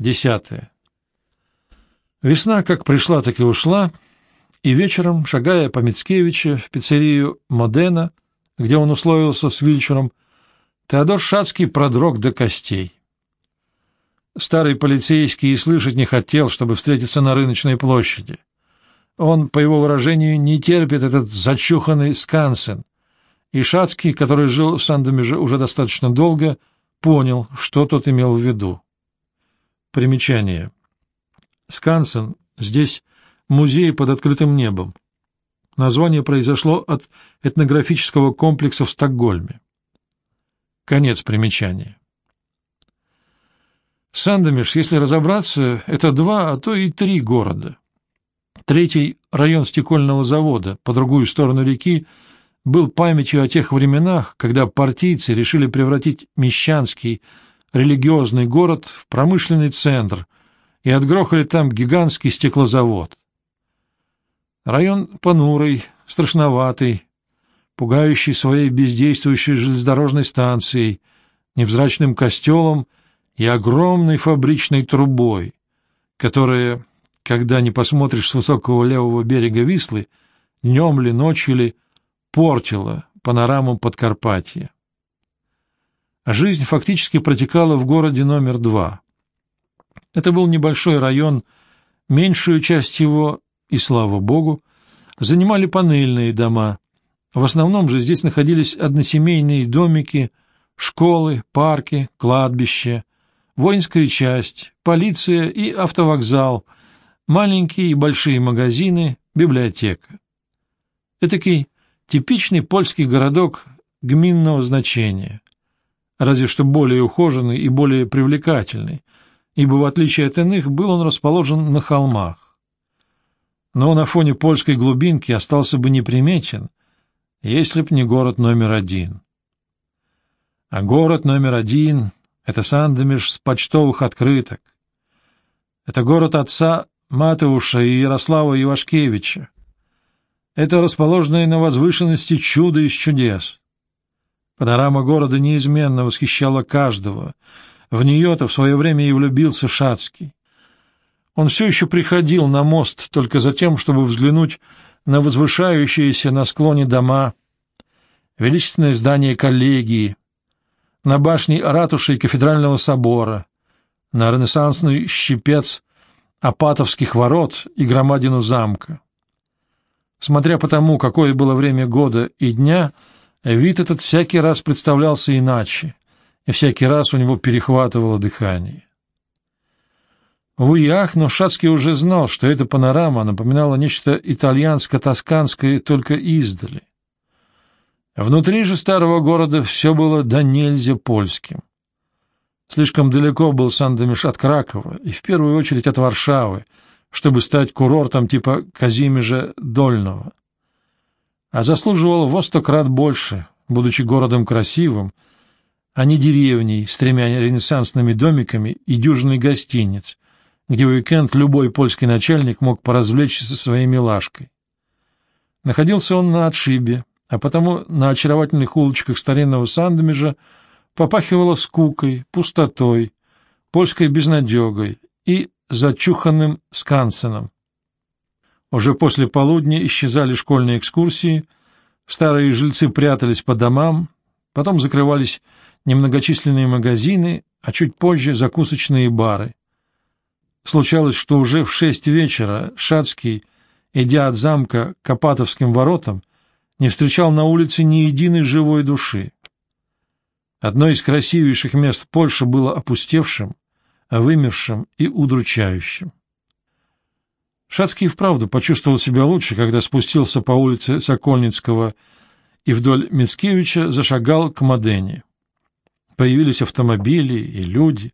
Десятое. Весна как пришла, так и ушла, и вечером, шагая по Мицкевича в пиццерию «Модена», где он условился с Вильчером, Теодор Шацкий продрог до костей. Старый полицейский и слышать не хотел, чтобы встретиться на рыночной площади. Он, по его выражению, не терпит этот зачуханный Скансен, и Шацкий, который жил в Сандомеже уже достаточно долго, понял, что тот имел в виду. Примечание. Скансен. Здесь музей под открытым небом. Название произошло от этнографического комплекса в Стокгольме. Конец примечания. Сандомеш, если разобраться, это два, а то и три города. Третий район стекольного завода по другую сторону реки был памятью о тех временах, когда партийцы решили превратить Мещанский религиозный город в промышленный центр и отгрохали там гигантский стеклозавод. Район понурый, страшноватый, пугающий своей бездействующей железнодорожной станцией, невзрачным костелом и огромной фабричной трубой, которая, когда не посмотришь с высокого левого берега Вислы, днем ли, ночью ли, портила панораму Подкарпатья. Жизнь фактически протекала в городе номер два. Это был небольшой район, меньшую часть его, и слава богу, занимали панельные дома. В основном же здесь находились односемейные домики, школы, парки, кладбища, воинская часть, полиция и автовокзал, маленькие и большие магазины, библиотека. Этакий типичный польский городок гминного значения, разве что более ухоженный и более привлекательный, ибо, в отличие от иных, был он расположен на холмах. Но на фоне польской глубинки остался бы неприметен, если б не город номер один. А город номер один — это Сандомиш с почтовых открыток. Это город отца Матеуша и Ярослава Ивашкевича. Это расположенное на возвышенности чудо из чудес. Панорама города неизменно восхищала каждого. В нее-то в свое время и влюбился Шацкий. Он все еще приходил на мост только за тем, чтобы взглянуть на возвышающиеся на склоне дома, величественное здание коллегии, на башни ратуши и кафедрального собора, на ренессансный щипец Апатовских ворот и громадину замка. Смотря по тому, какое было время года и дня, вид этот всякий раз представлялся иначе, и всякий раз у него перехватывало дыхание. Увы но Шацкий уже знал, что эта панорама напоминала нечто итальянско-тосканское только издали. Внутри же старого города все было до нельзя польским. Слишком далеко был Сандомиш от Кракова, и в первую очередь от Варшавы, чтобы стать курортом типа Казимежа Дольного. А заслуживал во сто крат больше, будучи городом красивым, а не деревней с тремя ренессансными домиками и дюжиной гостиниц, где в уикенд любой польский начальник мог поразвлечься со своей милашкой. Находился он на отшибе, а потому на очаровательных улочках старинного Сандомежа попахивало скукой, пустотой, польской безнадегой и зачуханным Скансеном. Уже после полудня исчезали школьные экскурсии, старые жильцы прятались по домам, потом закрывались немногочисленные магазины, а чуть позже закусочные бары. Случалось, что уже в шесть вечера Шацкий, идя от замка к Апатовским воротам, не встречал на улице ни единой живой души. Одно из красивейших мест Польши было опустевшим, вымершим и удручающим. Шацкий вправду почувствовал себя лучше, когда спустился по улице Сокольницкого и вдоль Мицкевича зашагал к Модене. Появились автомобили и люди,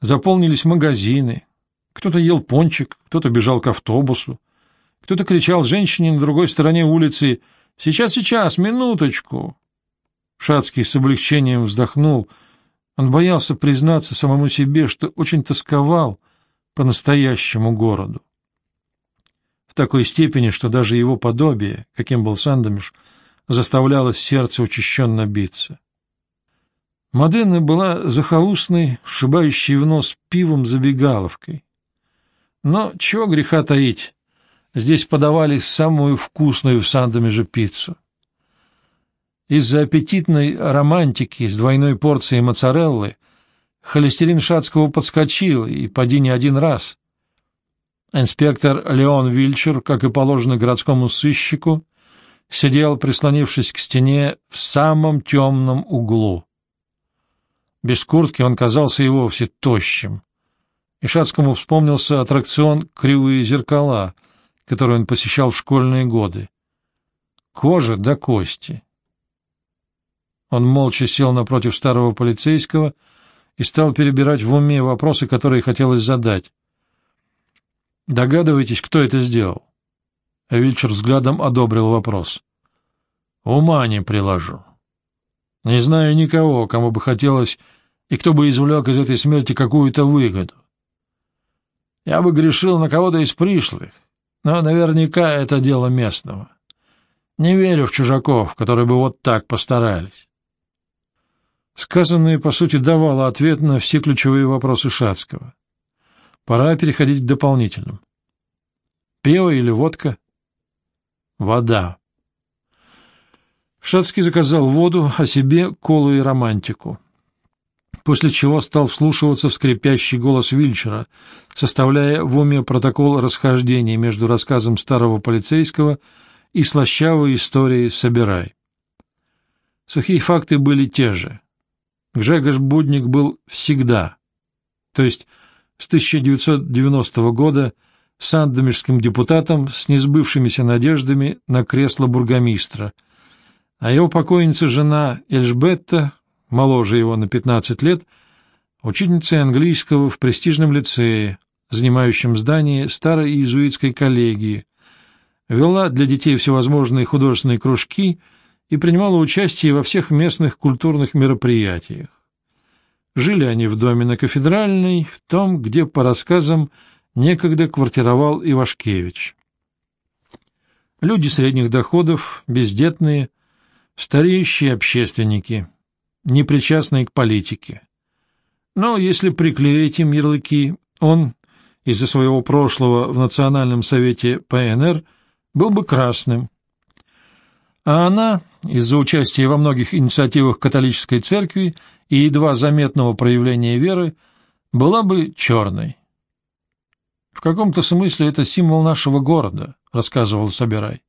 заполнились магазины, кто-то ел пончик, кто-то бежал к автобусу, кто-то кричал женщине на другой стороне улицы «Сейчас, сейчас, минуточку!». Шацкий с облегчением вздохнул — он боялся признаться самому себе, что очень тосковал по настоящему городу. В такой степени, что даже его подобие, каким был Сандомиш, заставляло сердце учащенно биться. Модена была захолустной, сшибающей в нос пивом забегаловкой. Но чего греха таить, здесь подавали самую вкусную в Сандомеже пиццу. Из-за аппетитной романтики с двойной порцией моцареллы холестерин Шацкого подскочил, и поди не один раз. Инспектор Леон Вильчер, как и положено городскому сыщику, сидел, прислонившись к стене в самом темном углу. Без куртки он казался и вовсе тощим. И Шацкому вспомнился аттракцион «Кривые зеркала», который он посещал в школьные годы. Кожа до кости. Он молча сел напротив старого полицейского и стал перебирать в уме вопросы, которые хотелось задать. «Догадываетесь, кто это сделал?» Вильчер взглядом одобрил вопрос. «Ума не приложу. Не знаю никого, кому бы хотелось и кто бы извлек из этой смерти какую-то выгоду. Я бы грешил на кого-то из пришлых, но наверняка это дело местного. Не верю в чужаков, которые бы вот так постарались. Сказанное, по сути, давало ответ на все ключевые вопросы Шацкого. Пора переходить к дополнительным. Пиво или водка? Вода. Шацкий заказал воду, а себе колу и романтику после чего стал вслушиваться в скрипящий голос Вильчера, составляя в уме протокол расхождения между рассказом старого полицейского и слащавой историей «Собирай». Сухие факты были те же. Гжегош Будник был всегда, то есть с 1990 года, сандомирским депутатом с несбывшимися надеждами на кресло бургомистра, а его покойница жена Эльжбетта моложе его на 15 лет, учительницей английского в престижном лицее, занимающем здание старой иезуитской коллегии, вела для детей всевозможные художественные кружки и принимала участие во всех местных культурных мероприятиях. Жили они в доме на Кафедральной, в том, где, по рассказам, некогда квартировал Ивашкевич. Люди средних доходов, бездетные, стареющие общественники — не причастный к политике. Но если приклеить им ярлыки, он из-за своего прошлого в Национальном совете ПНР был бы красным. А она, из-за участия во многих инициативах католической церкви и едва заметного проявления веры, была бы черной. «В каком-то смысле это символ нашего города», — рассказывал Собирай.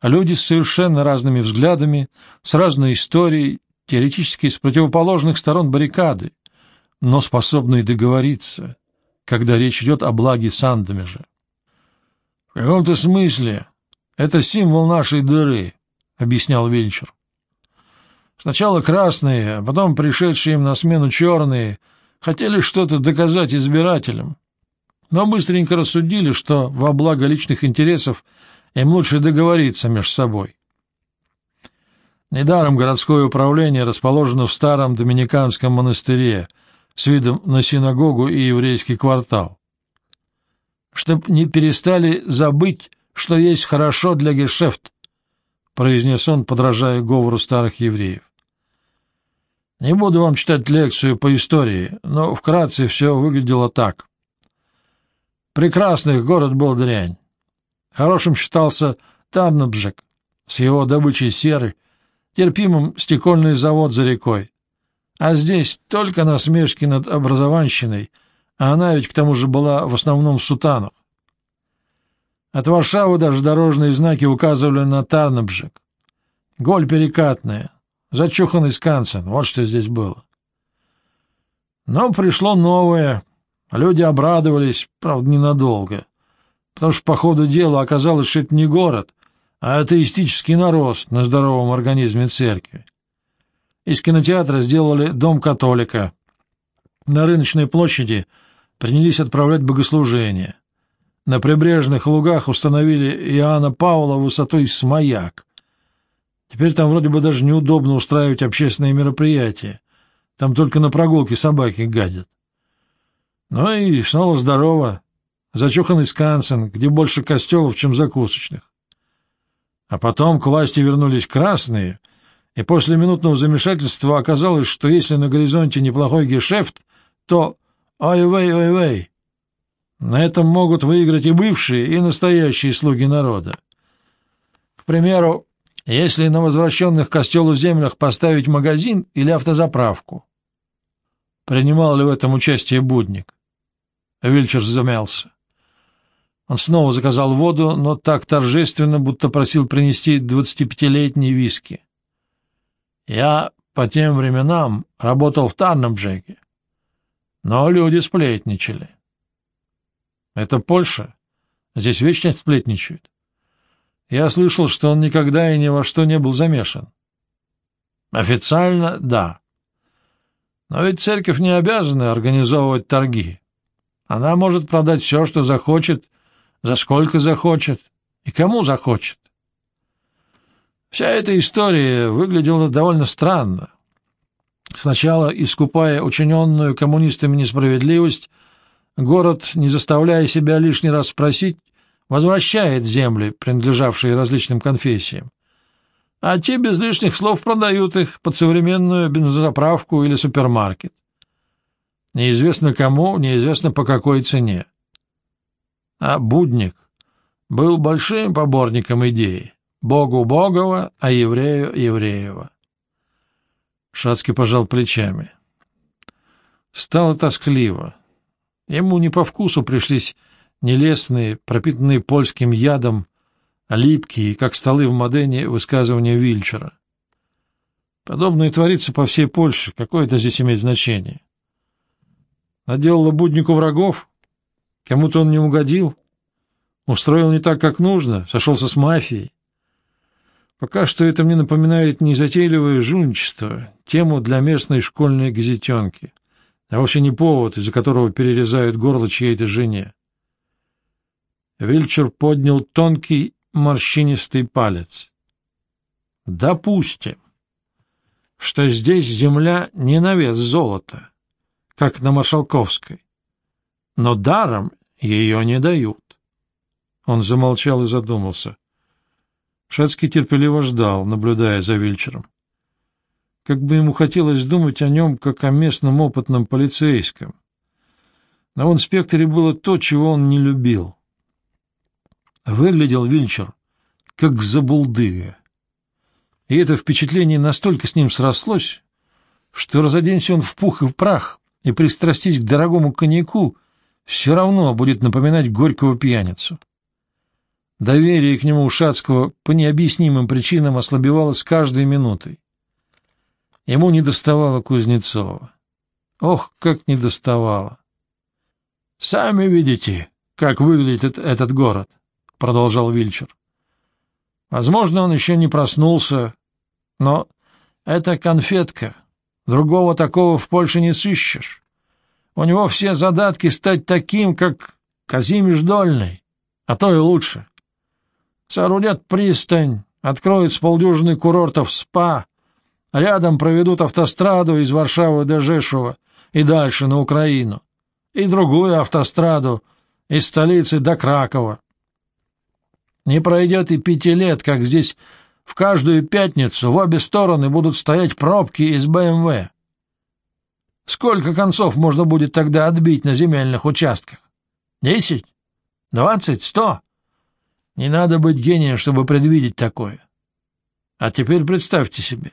А люди с совершенно разными взглядами, с разной историей, теоретически с противоположных сторон баррикады, но способные договориться, когда речь идет о благе Сандомежа. — В каком-то смысле это символ нашей дыры, — объяснял Вильчер. Сначала красные, а потом пришедшие им на смену черные хотели что-то доказать избирателям, но быстренько рассудили, что во благо личных интересов им лучше договориться между собой. Недаром городское управление расположено в старом доминиканском монастыре с видом на синагогу и еврейский квартал. «Чтоб не перестали забыть, что есть хорошо для гешефт», — произнес он, подражая говору старых евреев. «Не буду вам читать лекцию по истории, но вкратце все выглядело так. Прекрасный город был дрянь. Хорошим считался Тарнабжек с его добычей серы, терпимым стекольный завод за рекой. А здесь только насмешки над образованщиной, а она ведь к тому же была в основном в сутанах. От Варшавы даже дорожные знаки указывали на Тарнабжик. Голь перекатная, зачуханный Скансен, вот что здесь было. Но пришло новое, люди обрадовались, правда, ненадолго, потому что по ходу дела оказалось, что это не город, а атеистический нарост на здоровом организме церкви. Из кинотеатра сделали дом католика. На рыночной площади принялись отправлять богослужения. На прибрежных лугах установили Иоанна Павла высотой с маяк. Теперь там вроде бы даже неудобно устраивать общественные мероприятия. Там только на прогулке собаки гадят. Ну и снова здорово. Зачуханный Скансен, где больше костелов, чем закусочных. А потом к власти вернулись красные, и после минутного замешательства оказалось, что если на горизонте неплохой гешефт, то ой-вей, ой-вей. На этом могут выиграть и бывшие, и настоящие слуги народа. К примеру, если на возвращенных костелу землях поставить магазин или автозаправку. Принимал ли в этом участие Будник? Вильчер замялся. Он снова заказал воду, но так торжественно, будто просил принести двадцатипятилетний виски. Я по тем временам работал в Тарнамджеке, но люди сплетничали. Это Польша. Здесь вечно сплетничают. Я слышал, что он никогда и ни во что не был замешан. Официально — да. Но ведь церковь не обязана организовывать торги. Она может продать все, что захочет, за сколько захочет и кому захочет. Вся эта история выглядела довольно странно. Сначала, искупая учиненную коммунистами несправедливость, город, не заставляя себя лишний раз спросить, возвращает земли, принадлежавшие различным конфессиям, а те без лишних слов продают их под современную бензозаправку или супермаркет. Неизвестно кому, неизвестно по какой цене. А Будник был большим поборником идеи «Богу Богова, а еврею Евреева». Шацкий пожал плечами. Стало тоскливо. Ему не по вкусу пришлись нелестные, пропитанные польским ядом, липкие, как столы в Модене, высказывания Вильчера. Подобное творится по всей Польше. Какое это здесь имеет значение? Наделало буднику врагов? Кому-то он не угодил? Устроил не так, как нужно? Сошелся с мафией? Пока что это мне напоминает незатейливое жульничество, тему для местной школьной газетенки, а вовсе не повод, из-за которого перерезают горло чьей-то жене. Вильчер поднял тонкий морщинистый палец. Допустим, что здесь земля не на вес золота, как на Маршалковской, но даром ее не дают. Он замолчал и задумался. Шацкий терпеливо ждал, наблюдая за Вильчером. Как бы ему хотелось думать о нем, как о местном опытном полицейском. На инспекторе было то, чего он не любил — Выглядел Вильчер как забулдыга. И это впечатление настолько с ним срослось, что разоденься он в пух и в прах и пристрастись к дорогому коньяку, все равно будет напоминать горького пьяницу. Доверие к нему Ушацкого по необъяснимым причинам ослабевало с каждой минутой. Ему недоставало Кузнецова. Ох, как недоставало! Сами видите, как выглядит этот город продолжал Вильчер. Возможно, он еще не проснулся, но это конфетка. Другого такого в Польше не сыщешь. У него все задатки стать таким, как Казимиш Дольный, а то и лучше. Соорудят пристань, откроют с полдюжины курортов СПА, рядом проведут автостраду из Варшавы до Жешува и дальше на Украину, и другую автостраду из столицы до Кракова. Не пройдет и пяти лет, как здесь в каждую пятницу в обе стороны будут стоять пробки из БМВ. Сколько концов можно будет тогда отбить на земельных участках? Десять? Двадцать? Сто? Не надо быть гением, чтобы предвидеть такое. А теперь представьте себе.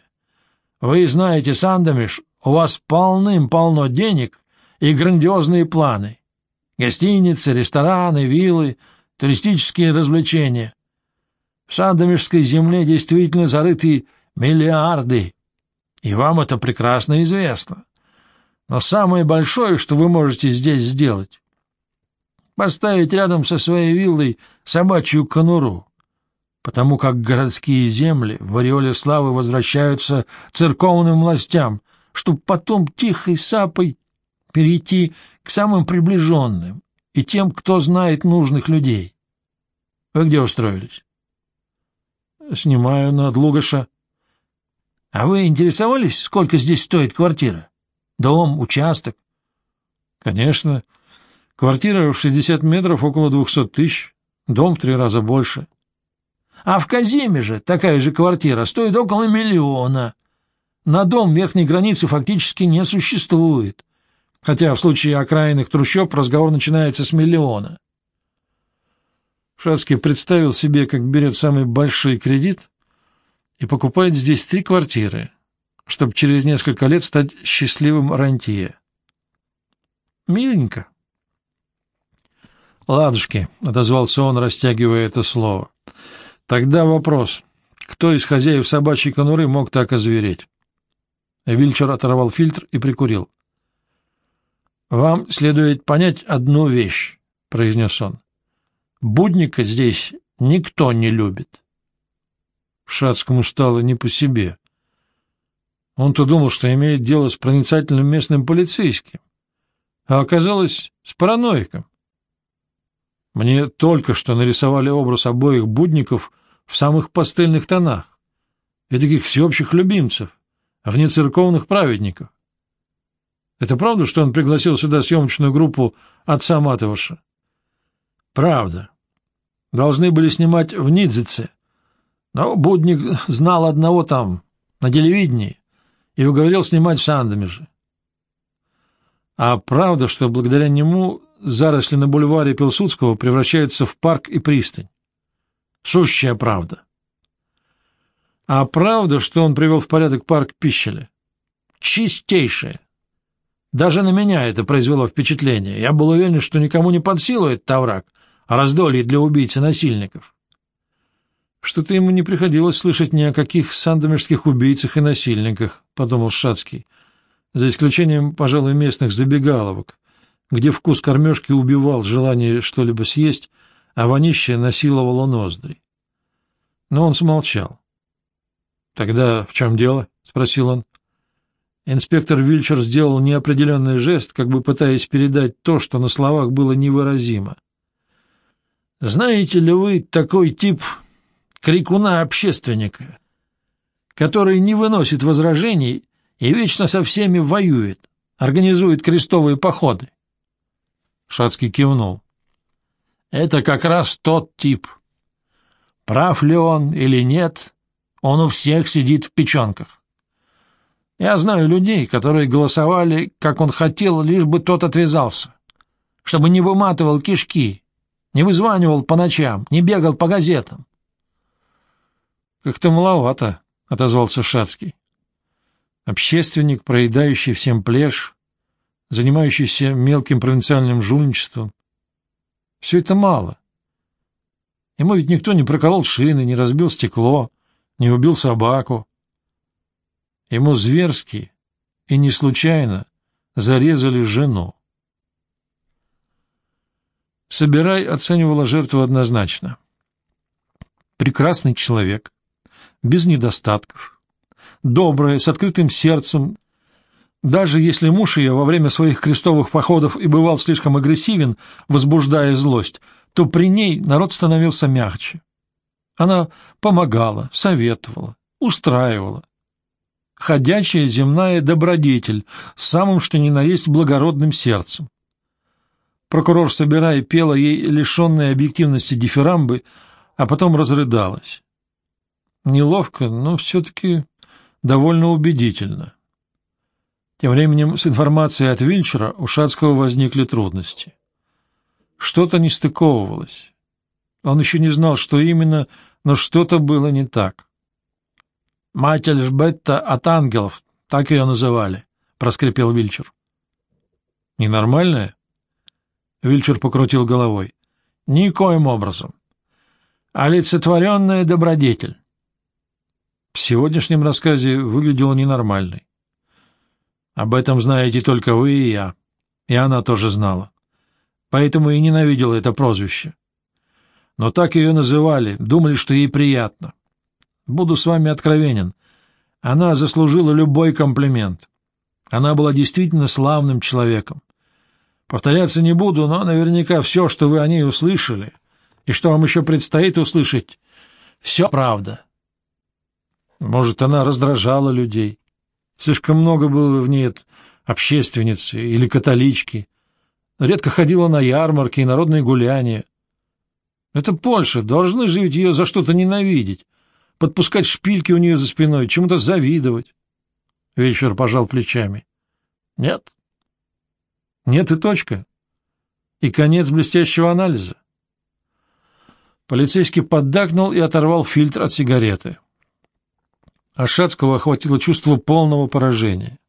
Вы знаете, Сандомиш, у вас полным-полно денег и грандиозные планы. Гостиницы, рестораны, виллы — туристические развлечения. В Сандомирской земле действительно зарыты миллиарды, и вам это прекрасно известно. Но самое большое, что вы можете здесь сделать, поставить рядом со своей виллой собачью конуру, потому как городские земли в ореоле славы возвращаются церковным властям, чтобы потом тихой сапой перейти к самым приближенным, и тем, кто знает нужных людей. Вы где устроились? — Снимаю над Лугаша. — А вы интересовались, сколько здесь стоит квартира? Дом, участок? — Конечно. Квартира в 60 метров около 200 тысяч, дом в три раза больше. А в Казиме же такая же квартира стоит около миллиона. На дом верхней границы фактически не существует. Хотя в случае окраинных трущоб разговор начинается с миллиона. Шацкий представил себе, как берет самый большой кредит и покупает здесь три квартиры, чтобы через несколько лет стать счастливым рантье. Миленько. «Ладушки», — отозвался он, растягивая это слово. «Тогда вопрос. Кто из хозяев собачьей конуры мог так озвереть?» Вильчер оторвал фильтр и прикурил. «Вам следует понять одну вещь», — произнес он. Будника здесь никто не любит. Шацкому стало не по себе. Он-то думал, что имеет дело с проницательным местным полицейским, а оказалось с параноиком. Мне только что нарисовали образ обоих будников в самых пастельных тонах, и таких всеобщих любимцев, внецерковных праведников. Это правда, что он пригласил сюда съемочную группу отца Матовыша? Правда. Должны были снимать в Нидзице. Но Будник знал одного там, на телевидении, и уговорил снимать в Сандомеже. А правда, что благодаря нему заросли на бульваре Пилсудского превращаются в парк и пристань. Сущая правда. А правда, что он привел в порядок парк Пищеля? Чистейшая. Даже на меня это произвело впечатление. Я был уверен, что никому не под силу этот овраг, раздолье для убийц и насильников. Что-то ему не приходилось слышать ни о каких сандомирских убийцах и насильниках, — подумал Шацкий, за исключением, пожалуй, местных забегаловок, где вкус кормежки убивал желание что-либо съесть, а вонище насиловало ноздри. Но он смолчал. — Тогда в чем дело? — спросил он. Инспектор Вильчер сделал неопределенный жест, как бы пытаясь передать то, что на словах было невыразимо. Знаете ли вы такой тип крикуна-общественника, который не выносит возражений и вечно со всеми воюет, организует крестовые походы? Шацкий кивнул. Это как раз тот тип. Прав ли он или нет, он у всех сидит в печенках. Я знаю людей, которые голосовали, как он хотел, лишь бы тот отвязался, чтобы не выматывал кишки, не вызванивал по ночам, не бегал по газетам. — Как-то маловато, — отозвался Шацкий. Общественник, проедающий всем плешь, занимающийся мелким провинциальным жульничеством. Все это мало. Ему ведь никто не проколол шины, не разбил стекло, не убил собаку. Ему зверски и не случайно зарезали жену. Собирай оценивала жертву однозначно. Прекрасный человек, без недостатков, добрая, с открытым сердцем. Даже если муж ее во время своих крестовых походов и бывал слишком агрессивен, возбуждая злость, то при ней народ становился мягче. Она помогала, советовала, устраивала. Ходячая земная добродетель самым что ни на есть благородным сердцем. Прокурор, собирая, пела ей лишенные объективности дифирамбы, а потом разрыдалась. Неловко, но все-таки довольно убедительно. Тем временем с информацией от Винчера у Шацкого возникли трудности. Что-то не стыковывалось. Он еще не знал, что именно, но что-то было не так. «Мать Эльжбетта от ангелов», так ее называли, — проскрипел Вильчер. «Ненормальная?» Вильчер покрутил головой. Никоим образом. Олицетворенная добродетель. В сегодняшнем рассказе выглядела ненормальной. Об этом знаете только вы и я. И она тоже знала. Поэтому и ненавидела это прозвище. Но так ее называли, думали, что ей приятно. Буду с вами откровенен. Она заслужила любой комплимент. Она была действительно славным человеком. Повторяться не буду, но наверняка все, что вы о ней услышали, и что вам еще предстоит услышать, все правда. Может, она раздражала людей. Слишком много было в ней общественницы или католички. Редко ходила на ярмарки и народные гуляния. Это Польша, должны же ведь ее за что-то ненавидеть, подпускать шпильки у нее за спиной, чему-то завидовать. Вечер пожал плечами. Нет. Нет и точка. И конец блестящего анализа. Полицейский поддакнул и оторвал фильтр от сигареты. Ашацкого охватило чувство полного поражения.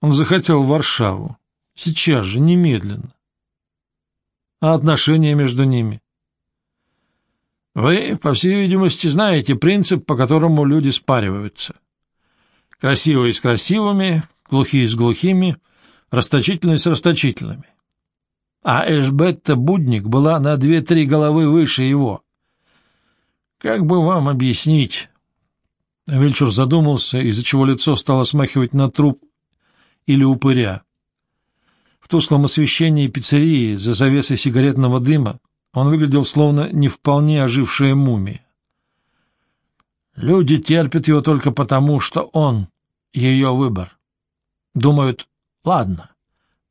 Он захотел в Варшаву. Сейчас же, немедленно. А отношения между ними? Вы, по всей видимости, знаете принцип, по которому люди спариваются. Красивые с красивыми, глухие с глухими, расточительные с расточительными. А Эшбетта Будник была на две-три головы выше его. Как бы вам объяснить? Вельчур задумался, из-за чего лицо стало смахивать на труп или упыря. В тусклом освещении пиццерии за завесой сигаретного дыма он выглядел словно не вполне ожившая мумия. Люди терпят его только потому, что он — ее выбор. Думают, ладно,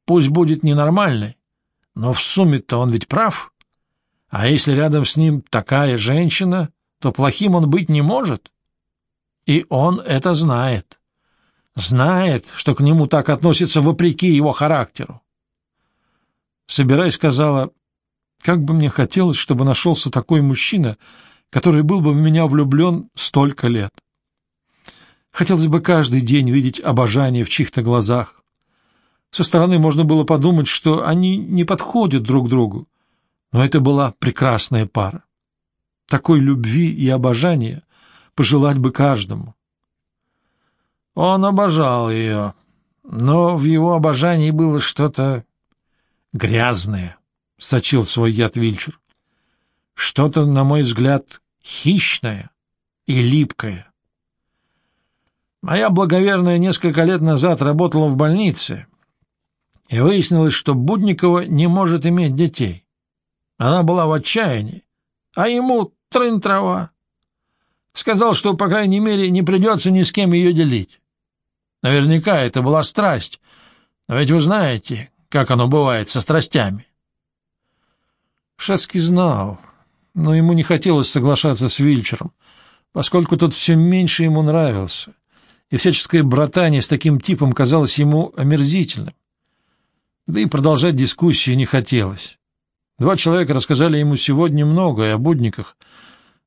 пусть будет ненормальный, но в сумме-то он ведь прав. А если рядом с ним такая женщина, то плохим он быть не может. И он это знает. Знает, что к нему так относятся вопреки его характеру. Собираясь, сказала, как бы мне хотелось, чтобы нашелся такой мужчина, который был бы в меня влюблен столько лет. Хотелось бы каждый день видеть обожание в чьих-то глазах. Со стороны можно было подумать, что они не подходят друг другу, но это была прекрасная пара. Такой любви и обожания пожелать бы каждому. Он обожал ее, но в его обожании было что-то грязное —— сочил свой яд Вильчер. — Что-то, на мой взгляд, хищное и липкое. Моя благоверная несколько лет назад работала в больнице, и выяснилось, что Будникова не может иметь детей. Она была в отчаянии, а ему трын-трава. Сказал, что, по крайней мере, не придется ни с кем ее делить. Наверняка это была страсть, но ведь вы знаете, как оно бывает со страстями. Шацкий знал, но ему не хотелось соглашаться с Вильчером, поскольку тот все меньше ему нравился, и всяческое братание с таким типом казалось ему омерзительным. Да и продолжать дискуссию не хотелось. Два человека рассказали ему сегодня многое о будниках,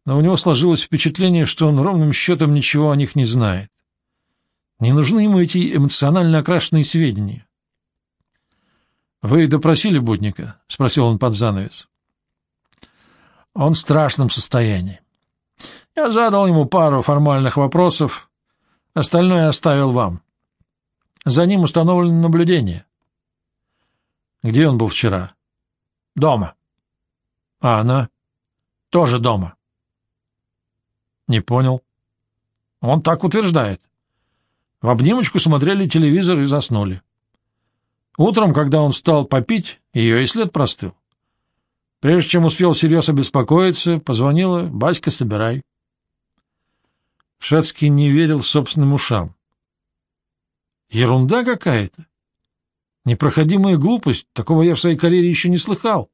но у него сложилось впечатление, что он ровным счетом ничего о них не знает. Не нужны ему эти эмоционально окрашенные сведения. — Вы допросили Будника? — спросил он под занавес. Он в страшном состоянии. Я задал ему пару формальных вопросов, остальное оставил вам. За ним установлено наблюдение. Где он был вчера? Дома. А она? Тоже дома. Не понял. Он так утверждает. В обнимочку смотрели телевизор и заснули. Утром, когда он встал попить, ее и след простыл. Прежде чем успел всерьез обеспокоиться, позвонила «Баська, собирай». Шацкий не верил собственным ушам. Ерунда какая-то. Непроходимая глупость. Такого я в своей карьере еще не слыхал.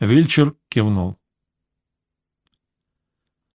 Вильчер кивнул.